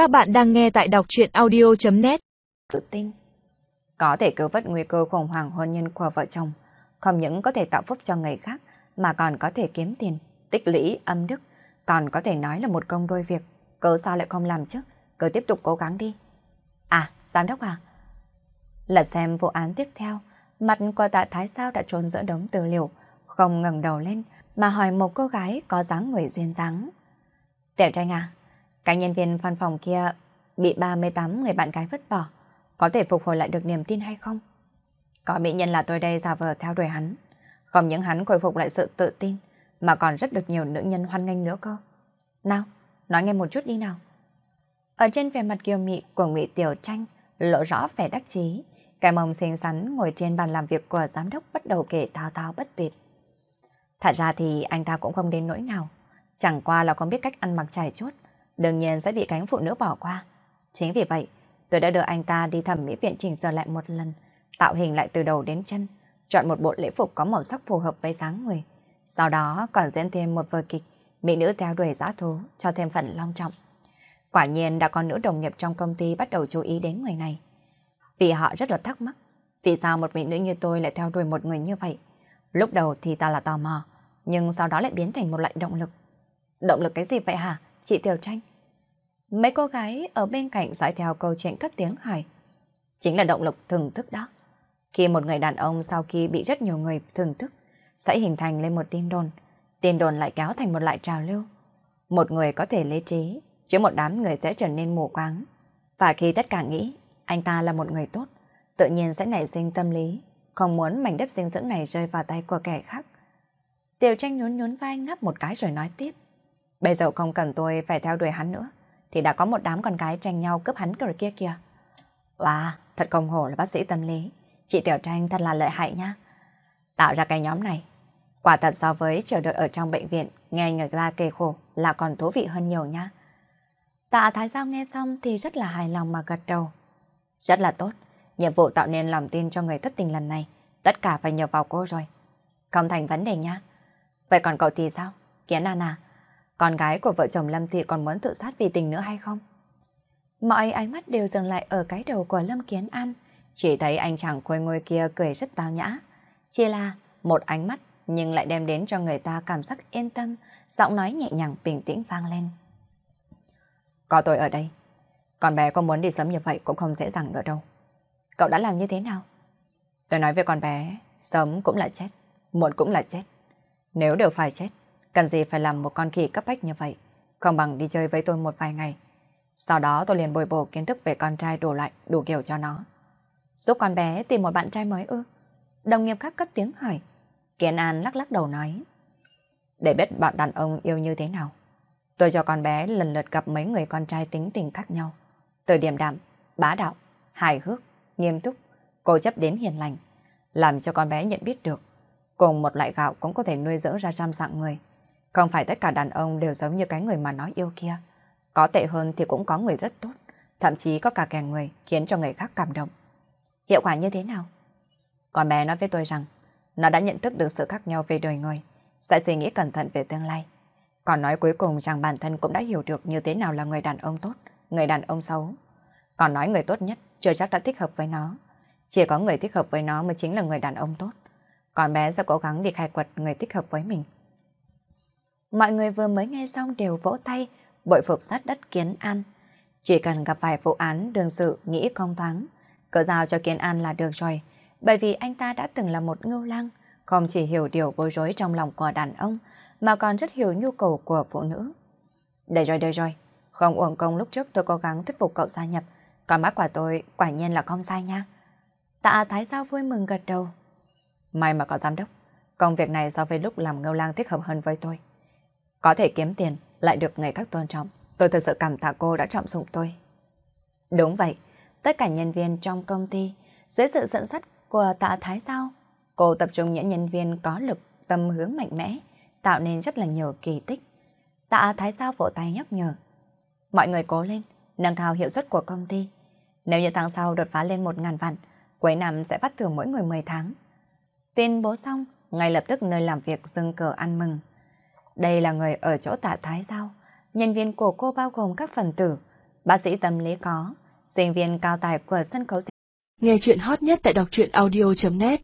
Các bạn đang nghe tại đọc truyện audio.net Tự tin. Có thể cứu vớt nguy cơ khủng hoảng hôn nhân của vợ chồng, Không những có thể tạo phúc cho người khác, Mà còn có thể kiếm tiền, Tích lũy âm đức. Còn có thể nói là một công đôi việc, Cớ sao lại không làm chứ? Cứ tiếp tục cố gắng đi. À giám đốc à? Lật xem vụ án tiếp theo. Mặt của tạ thái sao đã trốn giữa đống tư liệu, Không ngẩng đầu lên, Mà hỏi một cô gái có dáng người duyên dáng. Tiểu tranh à cái nhân viên văn phòng kia bị 38 người bạn gái vứt bỏ. Có thể phục hồi lại được niềm tin hay không? Có mỹ nhân là tôi đây giả vờ theo đuổi hắn. Không những hắn khôi phục lại sự tự tin, mà còn rất được nhiều nữ nhân hoan nghênh nữa cơ. Nào, nói nghe một chút đi nào. Ở trên vẻ mặt kiều mị của Ngụy Tiểu Tranh lộ rõ vẻ đắc chí, cái mông xinh xắn ngồi trên bàn làm việc của giám đốc bắt đầu kể thao thao bất tuyệt. Thật ra thì anh ta cũng không đến nỗi nào, chẳng qua là không biết cách ăn mặc trải chuốt, đương nhiên sẽ bị cánh phụ nữ bỏ qua. Chính vì vậy, tôi đã đưa anh ta đi thẩm mỹ viện chỉnh sửa lại một lần, tạo hình lại từ đầu đến chân, chọn một bộ lễ phục có màu sắc phù hợp với dáng người. Sau đó còn diễn thêm một vở kịch, mỹ nữ theo đuổi giã thú cho thêm phần long trọng. Quả nhiên đã có nữ đồng nghiệp trong công ty bắt đầu chú ý đến người này. Vì họ rất là thắc mắc, vì sao một mỹ nữ như tôi lại theo đuổi một người như vậy? Lúc đầu thì ta là tò mò, nhưng sau đó lại biến thành một loại động lực. Động lực cái gì vậy hả, chị Tiểu Tranh? Mấy cô gái ở bên cạnh dõi theo câu chuyện cất tiếng hỏi. Chính là động lực thưởng thức đó. Khi một người đàn ông sau khi bị rất nhiều người thưởng thức, sẽ hình thành lên một tin đồn. Tin đồn lại kéo thành một loại trào lưu. Một người có thể lý trí, chứ một đám người sẽ trở nên mù quáng. Và khi tất cả nghĩ anh ta là một người tốt, tự nhiên sẽ nảy sinh tâm lý, không muốn mảnh đất dinh dưỡng này rơi vào tay của kẻ khác. Tiểu tranh nhún nhún vai ngáp một cái rồi nói tiếp. Bây giờ không cần tôi phải theo đuổi hắn nữa thì đã có một đám con gái tranh nhau cướp hắn cờ kia kìa. Wow, thật công hổ là bác sĩ tâm lý. Chị Tiểu Tranh thật là lợi hại nhá. Tạo ra cái nhóm này, quả thật so với chờ đợi ở trong bệnh viện, nghe người ta kề khổ là còn thú vị hơn nhiều nhá. Tạ Thái Giao nghe xong thì rất là hài lòng mà gật đầu. Rất là tốt, nhiệm vụ tạo nên lòng tin cho người thất tình lần này, tất cả phải nhờ vào cô rồi. Không thành vấn đề nhá. Vậy còn cậu thì sao? Kiến An à, con gái của vợ chồng Lâm Thị còn muốn tự sát vì tình nữa hay không? Mọi ánh mắt đều dừng lại ở cái đầu của Lâm Kiến An. Chỉ thấy anh chàng khôi ngôi kia cười rất tao nhã. Chỉ là một ánh mắt nhưng lại đem đến cho người ta cảm giác yên tâm, giọng nói nhẹ nhàng bình tĩnh vang lên. Có tôi ở đây. Con bé có muốn đi sớm như vậy cũng không dễ dàng nữa đâu. Cậu đã làm như thế nào? Tôi nói với con bé, sớm cũng là chết, muộn cũng là chết. Nếu đều phải chết, Cần gì phải làm một con khỉ cấp bách như vậy, không bằng đi chơi với tôi một vài ngày. Sau đó tôi liền bồi bổ kiến thức về con trai đủ lại, đủ kiểu cho nó. Giúp con bé tìm một bạn trai mới ư? Đồng nghiệp khác cất tiếng hỏi. Kiến An lắc lắc đầu nói. Để biết bạn đàn ông yêu như thế nào, tôi cho con bé lần lượt gặp mấy người con trai tính tình khác nhau. Từ điểm đạm, bá đạo, hài hước, nghiêm túc, cô chấp đến hiền lành. Làm cho con bé nhận biết được, cùng một loại gạo cũng có thể nuôi dưỡng ra trăm dạng người. Không phải tất cả đàn ông đều giống như cái người mà nói yêu kia. Có tệ hơn thì cũng có người rất tốt, thậm chí có cả kẻ người khiến cho người khác cảm động. Hiệu quả như thế nào? Con bé nói với tôi rằng, nó đã nhận thức được sự khác nhau về đời người, sẽ suy nghĩ cẩn thận về tương lai. Còn nói cuối cùng rằng bản thân cũng đã hiểu được như thế nào là người đàn ông tốt, người đàn ông xấu. Còn nói người tốt nhất chưa chắc đã thích hợp với nó. Chỉ có người thích hợp với nó mới chính là người đàn ông tốt. Còn bé sẽ cố gắng đi khai quật người thích hợp với mình. Mọi người vừa mới nghe xong đều vỗ tay, bội phục sát đất Kiến An. Chỉ cần gặp phải vụ án đường sự nghĩ công thoáng, cỡ giao cho Kiến An là được rồi, bởi vì anh ta đã từng là một ngưu lang, không chỉ hiểu điều bối rối trong lòng của đàn ông, mà còn rất hiểu nhu cầu của phụ nữ. Để rồi, để rồi, không uổng công lúc trước tôi cố gắng thuyết phục cậu gia nhập, còn mắt quả tôi quả nhiên là không sai nha. Tạ Thái Giao vui mừng gật đầu. May mà có giám đốc, công việc này so với lúc làm ngưu lang thích hợp hơn với tôi. Có thể kiếm tiền, lại được người khác tôn trọng. Tôi thật sự cảm tạ cô đã trọng dụng tôi. Đúng vậy, tất cả nhân viên trong công ty, dưới sự dẫn dắt của tạ Thái sao cô tập trung những nhân viên có lực, tâm hướng mạnh mẽ, tạo nên rất là nhiều kỳ tích. Tạ Thái sao vỗ tay nhắc nhở. Mọi người cố lên, nâng cao hiệu suất của công ty. Nếu như tháng sau đột phá lên 1.000 vạn, cuối năm sẽ phát thưởng mỗi người 10 tháng. Tuyên bố xong, ngay lập tức nơi làm việc dừng cờ ăn mừng. Đây là người ở chỗ tạ Thái Giao. Nhân viên của cô bao gồm các phần tử, bác sĩ tâm lý có, sinh viên cao tài của sân khấu. Nghe chuyện hot nhất tại đọc truyện audio.net